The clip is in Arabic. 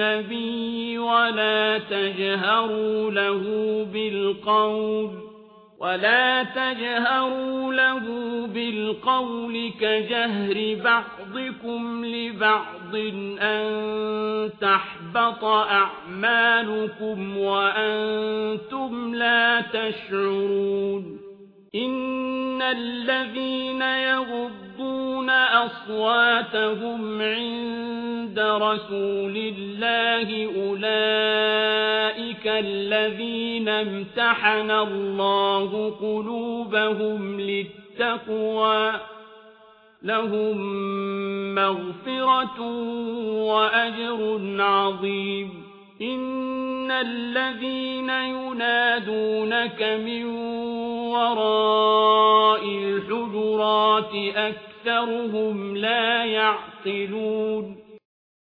النبي ولا تجهروا له بالقول ولا تجهروا له بالقول كجهر بعضكم لبعض أن تحبط أعمالكم وأنتم لا تشعرون. إن الذين يغضون أصواتهم عند رسول الله أولئك الذين امتحن الله قلوبهم للتقوى لهم مغفرة وأجر عظيم إن الذين ينادونك من وراء الحجرات أكثرهم لا يعقلون